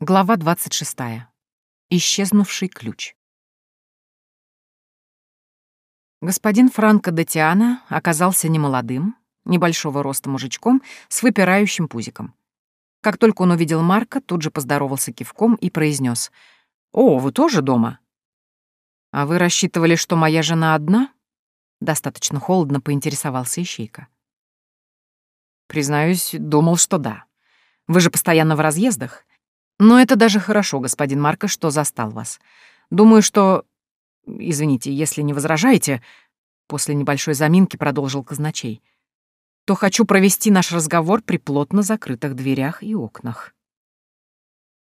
Глава 26. Исчезнувший ключ. Господин Франко Датиана оказался немолодым, небольшого роста мужичком с выпирающим пузиком. Как только он увидел Марка, тут же поздоровался кивком и произнес: «О, вы тоже дома?» «А вы рассчитывали, что моя жена одна?» Достаточно холодно поинтересовался Ищейка. «Признаюсь, думал, что да. Вы же постоянно в разъездах. Но это даже хорошо, господин Марко, что застал вас. Думаю, что... Извините, если не возражаете, после небольшой заминки продолжил казначей, то хочу провести наш разговор при плотно закрытых дверях и окнах.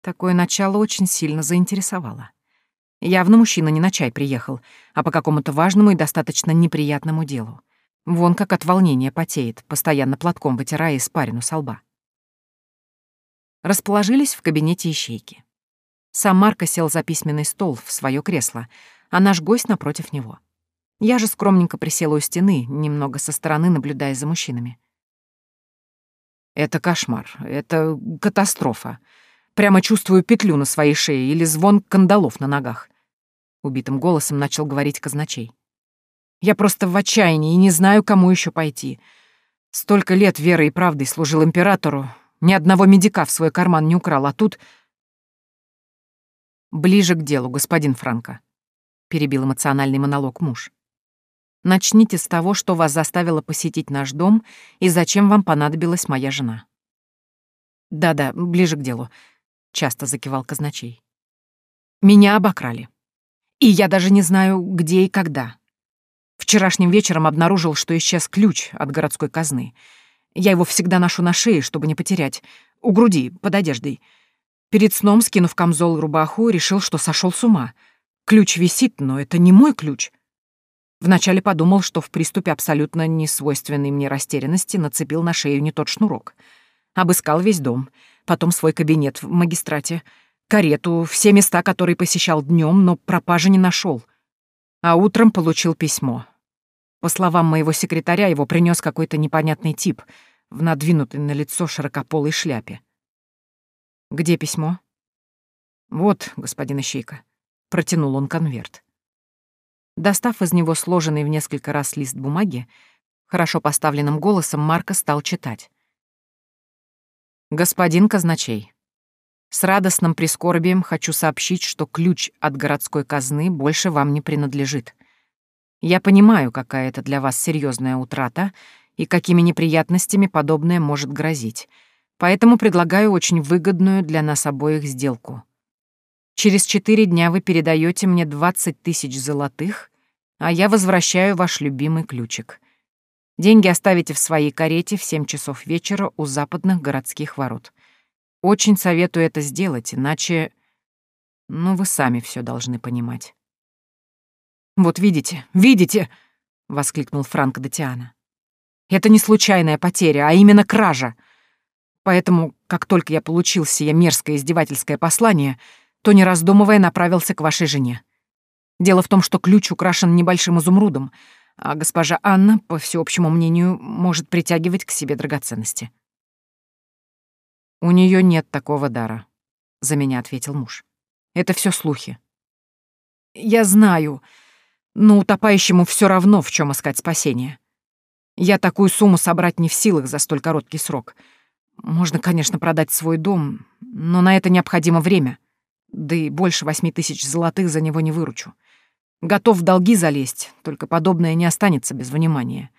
Такое начало очень сильно заинтересовало. Явно мужчина не на чай приехал, а по какому-то важному и достаточно неприятному делу. Вон как от волнения потеет, постоянно платком вытирая испарину со лба расположились в кабинете ищейки. Сам Марко сел за письменный стол в свое кресло, а наш гость напротив него. Я же скромненько присела у стены, немного со стороны наблюдая за мужчинами. Это кошмар, это катастрофа. Прямо чувствую петлю на своей шее или звон кандалов на ногах. Убитым голосом начал говорить казначей. Я просто в отчаянии и не знаю, кому еще пойти. Столько лет верой и правдой служил императору, ни одного медика в свой карман не украл, а тут... «Ближе к делу, господин Франко», — перебил эмоциональный монолог муж. «Начните с того, что вас заставило посетить наш дом и зачем вам понадобилась моя жена». «Да-да, ближе к делу», — часто закивал казначей. «Меня обокрали. И я даже не знаю, где и когда. Вчерашним вечером обнаружил, что исчез ключ от городской казны — я его всегда ношу на шее, чтобы не потерять. У груди, под одеждой. Перед сном, скинув камзол и рубаху, решил, что сошел с ума. Ключ висит, но это не мой ключ. Вначале подумал, что в приступе абсолютно несвойственной мне растерянности нацепил на шею не тот шнурок. Обыскал весь дом, потом свой кабинет в магистрате, карету, все места, которые посещал днем, но пропажи не нашел. А утром получил письмо. По словам моего секретаря, его принес какой-то непонятный тип — в надвинутой на лицо широкополой шляпе. «Где письмо?» «Вот, господин Ищейка», — протянул он конверт. Достав из него сложенный в несколько раз лист бумаги, хорошо поставленным голосом Марка стал читать. «Господин казначей, с радостным прискорбием хочу сообщить, что ключ от городской казны больше вам не принадлежит. Я понимаю, какая это для вас серьезная утрата и какими неприятностями подобное может грозить. Поэтому предлагаю очень выгодную для нас обоих сделку. Через четыре дня вы передаете мне 20 тысяч золотых, а я возвращаю ваш любимый ключик. Деньги оставите в своей карете в 7 часов вечера у западных городских ворот. Очень советую это сделать, иначе... Ну, вы сами все должны понимать. «Вот видите, видите!» — воскликнул Франк Датиана. Это не случайная потеря, а именно кража. Поэтому, как только я получил сие мерзкое издевательское послание, то, не раздумывая, направился к вашей жене. Дело в том, что ключ украшен небольшим изумрудом, а госпожа Анна, по всеобщему мнению, может притягивать к себе драгоценности. «У нее нет такого дара», — за меня ответил муж. «Это все слухи». «Я знаю, но утопающему все равно, в чем искать спасение. Я такую сумму собрать не в силах за столь короткий срок. Можно, конечно, продать свой дом, но на это необходимо время. Да и больше восьми тысяч золотых за него не выручу. Готов в долги залезть, только подобное не останется без внимания.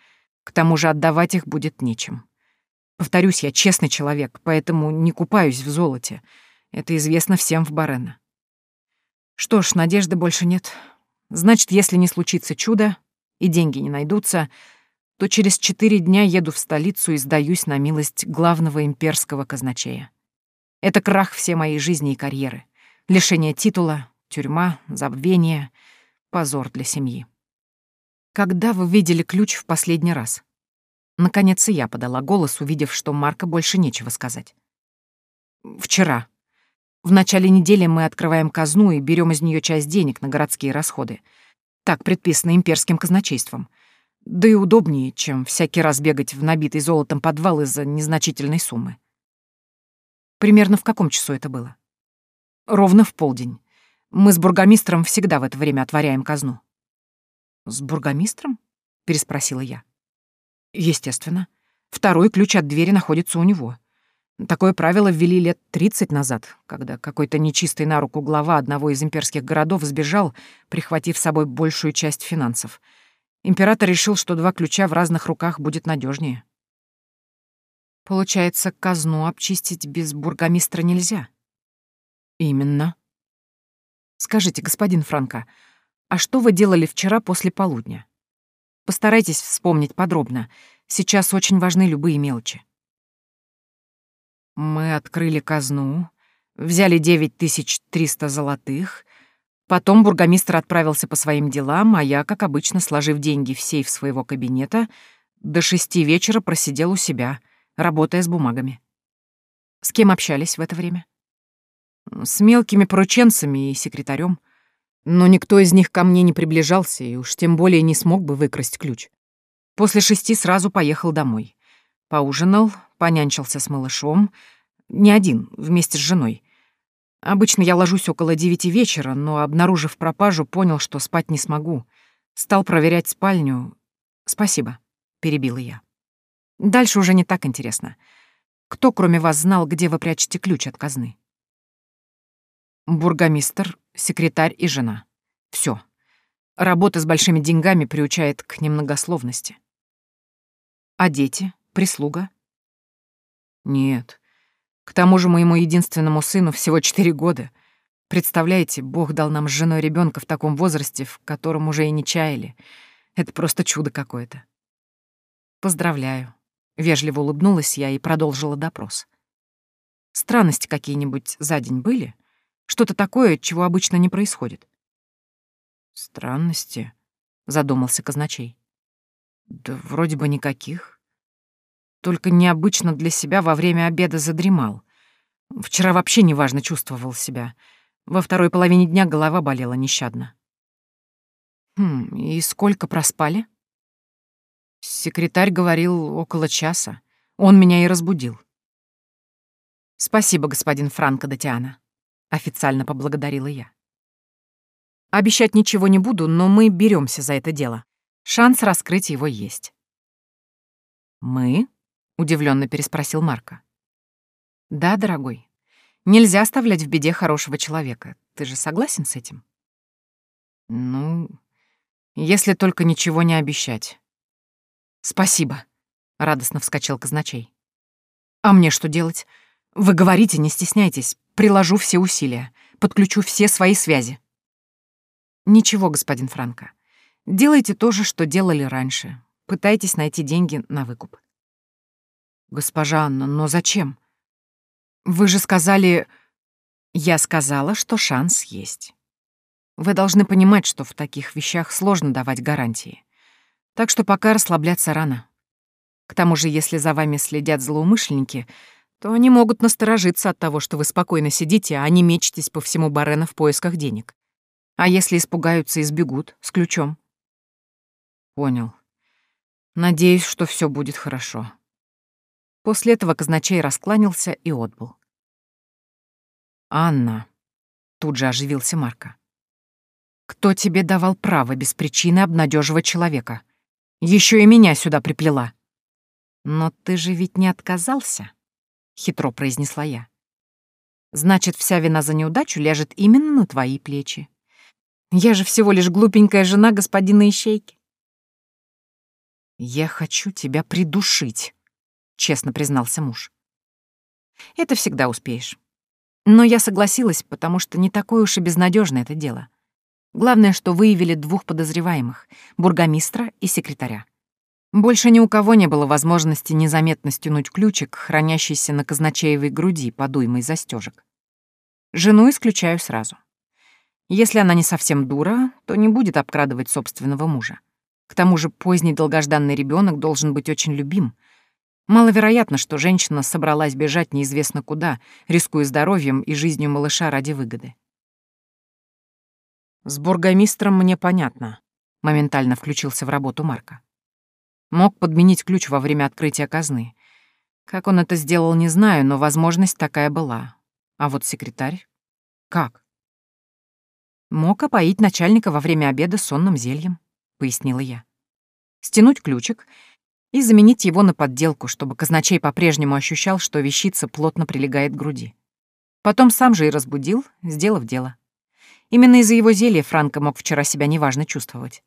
К тому же отдавать их будет нечем. Повторюсь, я честный человек, поэтому не купаюсь в золоте. Это известно всем в Барена. Что ж, надежды больше нет. Значит, если не случится чудо и деньги не найдутся, то через четыре дня еду в столицу и сдаюсь на милость главного имперского казначея. Это крах всей моей жизни и карьеры. Лишение титула, тюрьма, забвение, позор для семьи. Когда вы видели ключ в последний раз? Наконец и я подала голос, увидев, что Марка больше нечего сказать. Вчера. В начале недели мы открываем казну и берем из нее часть денег на городские расходы. Так предписано имперским казначейством — да и удобнее, чем всякий раз бегать в набитый золотом подвал из-за незначительной суммы. Примерно в каком часу это было? Ровно в полдень. Мы с бургомистром всегда в это время отворяем казну». «С бургомистром?» — переспросила я. «Естественно. Второй ключ от двери находится у него. Такое правило ввели лет 30 назад, когда какой-то нечистый на руку глава одного из имперских городов сбежал, прихватив с собой большую часть финансов. Император решил, что два ключа в разных руках будет надежнее. Получается, казну обчистить без бургомистра нельзя. Именно. Скажите, господин Франко, а что вы делали вчера после полудня? Постарайтесь вспомнить подробно. Сейчас очень важны любые мелочи. Мы открыли казну, взяли 9300 золотых, потом бургомистр отправился по своим делам, а я, как обычно, сложив деньги в сейф своего кабинета, до шести вечера просидел у себя, работая с бумагами. С кем общались в это время? С мелкими порученцами и секретарем. Но никто из них ко мне не приближался и уж тем более не смог бы выкрасть ключ. После шести сразу поехал домой. Поужинал, понянчился с малышом. Не один, вместе с женой. Обычно я ложусь около девяти вечера, но, обнаружив пропажу, понял, что спать не смогу. Стал проверять спальню. «Спасибо», — перебила я. «Дальше уже не так интересно. Кто, кроме вас, знал, где вы прячете ключ от казны?» «Бургомистр, секретарь и жена. Все. Работа с большими деньгами приучает к немногословности. А дети? Прислуга? Нет. К тому же моему единственному сыну всего четыре года. Представляете, Бог дал нам с женой ребенка в таком возрасте, в котором уже и не чаяли. Это просто чудо какое-то. Поздравляю. Вежливо улыбнулась я и продолжила допрос. Странности какие-нибудь за день были? Что-то такое, чего обычно не происходит? Странности, задумался казначей. Да вроде бы никаких. Только необычно для себя во время обеда задремал. Вчера вообще неважно чувствовал себя. Во второй половине дня голова болела нещадно. Хм, и сколько проспали? Секретарь говорил около часа. Он меня и разбудил. Спасибо, господин Франко Датиана. Официально поблагодарила я. Обещать ничего не буду, но мы беремся за это дело. Шанс раскрыть его есть. Мы? Удивленно переспросил Марко. Да, дорогой. Нельзя оставлять в беде хорошего человека. Ты же согласен с этим? Ну, если только ничего не обещать. Спасибо, радостно вскочил казначей. А мне что делать? Вы говорите, не стесняйтесь. Приложу все усилия. Подключу все свои связи. Ничего, господин Франко. Делайте то же, что делали раньше. Пытайтесь найти деньги на выкуп. «Госпожа Анна, но зачем? Вы же сказали...» «Я сказала, что шанс есть. Вы должны понимать, что в таких вещах сложно давать гарантии. Так что пока расслабляться рано. К тому же, если за вами следят злоумышленники, то они могут насторожиться от того, что вы спокойно сидите, а не мечетесь по всему Барена в поисках денег. А если испугаются и сбегут с ключом? Понял. Надеюсь, что все будет хорошо. После этого казначей раскланялся и отбыл. «Анна», — тут же оживился Марко, — «кто тебе давал право без причины обнадеживать человека? Еще и меня сюда приплела». «Но ты же ведь не отказался?» — хитро произнесла я. «Значит, вся вина за неудачу ляжет именно на твои плечи. Я же всего лишь глупенькая жена господина Ищейки». «Я хочу тебя придушить», честно признался муж. Это всегда успеешь. Но я согласилась, потому что не такое уж и безнадежное это дело. Главное, что выявили двух подозреваемых — бургомистра и секретаря. Больше ни у кого не было возможности незаметно стянуть ключик, хранящийся на казначеевой груди под застежек. Жену исключаю сразу. Если она не совсем дура, то не будет обкрадывать собственного мужа. К тому же поздний долгожданный ребенок должен быть очень любим — Маловероятно, что женщина собралась бежать неизвестно куда, рискуя здоровьем и жизнью малыша ради выгоды. «С бургомистром мне понятно», — моментально включился в работу Марка. Мог подменить ключ во время открытия казны. Как он это сделал, не знаю, но возможность такая была. А вот секретарь... Как? Мог опоить начальника во время обеда сонным зельем, пояснила я. Стянуть ключик и заменить его на подделку, чтобы казначей по-прежнему ощущал, что вещица плотно прилегает к груди. Потом сам же и разбудил, сделав дело. Именно из-за его зелья Франко мог вчера себя неважно чувствовать.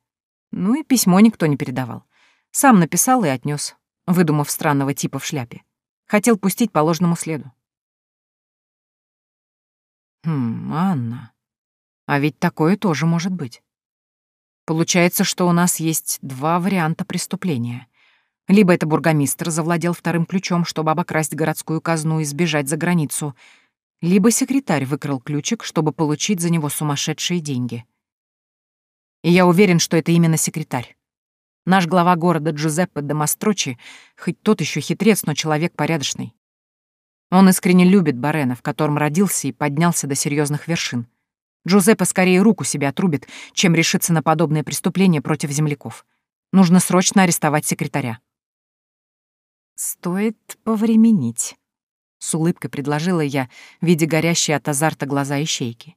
Ну и письмо никто не передавал. Сам написал и отнес, выдумав странного типа в шляпе. Хотел пустить по ложному следу. Хм, Анна. А ведь такое тоже может быть. Получается, что у нас есть два варианта преступления. Либо это бургомистр завладел вторым ключом, чтобы обокрасть городскую казну и сбежать за границу, либо секретарь выкрал ключик, чтобы получить за него сумасшедшие деньги. И я уверен, что это именно секретарь. Наш глава города Джузеппе де Мастрочи, хоть тот еще хитрец, но человек порядочный. Он искренне любит Барена, в котором родился и поднялся до серьезных вершин. Джузеппе скорее руку себе отрубит, чем решится на подобное преступление против земляков. Нужно срочно арестовать секретаря. «Стоит повременить», — с улыбкой предложила я, видя горящие от азарта глаза ищейки.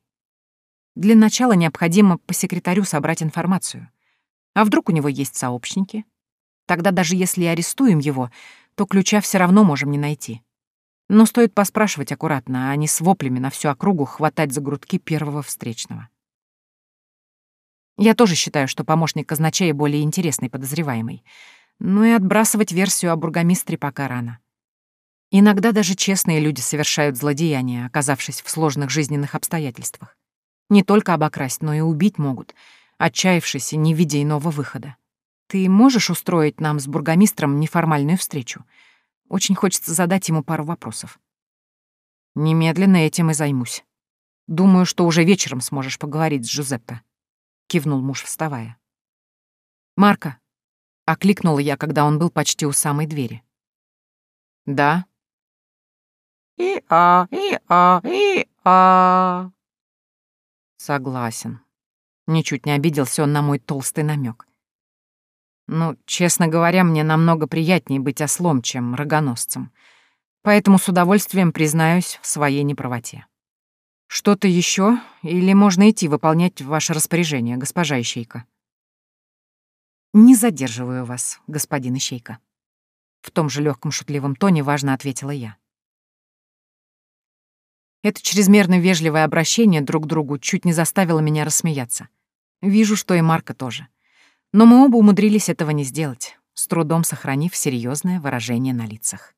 «Для начала необходимо по секретарю собрать информацию. А вдруг у него есть сообщники? Тогда даже если арестуем его, то ключа все равно можем не найти. Но стоит поспрашивать аккуратно, а не с воплями на всю округу хватать за грудки первого встречного. Я тоже считаю, что помощник казначея более интересный подозреваемый. Но и отбрасывать версию о бургомистре пока рано. Иногда даже честные люди совершают злодеяния, оказавшись в сложных жизненных обстоятельствах. Не только обокрасть, но и убить могут — отчаявшись и не видя иного выхода. «Ты можешь устроить нам с бургомистром неформальную встречу? Очень хочется задать ему пару вопросов». «Немедленно этим и займусь. Думаю, что уже вечером сможешь поговорить с Джузеппе», — кивнул муж, вставая. «Марко», — окликнула я, когда он был почти у самой двери. «Да?» «И-а, и-а, и-а». «Согласен», Ничуть не обиделся он на мой толстый намек. Ну, честно говоря, мне намного приятнее быть ослом, чем рогоносцем. Поэтому с удовольствием признаюсь в своей неправоте. Что-то еще, или можно идти выполнять ваше распоряжение, госпожа Ищейка? Не задерживаю вас, господин Ищейка. В том же легком шутливом тоне важно ответила я. Это чрезмерно вежливое обращение друг к другу чуть не заставило меня рассмеяться. Вижу, что и Марка тоже. Но мы оба умудрились этого не сделать, с трудом сохранив серьезное выражение на лицах.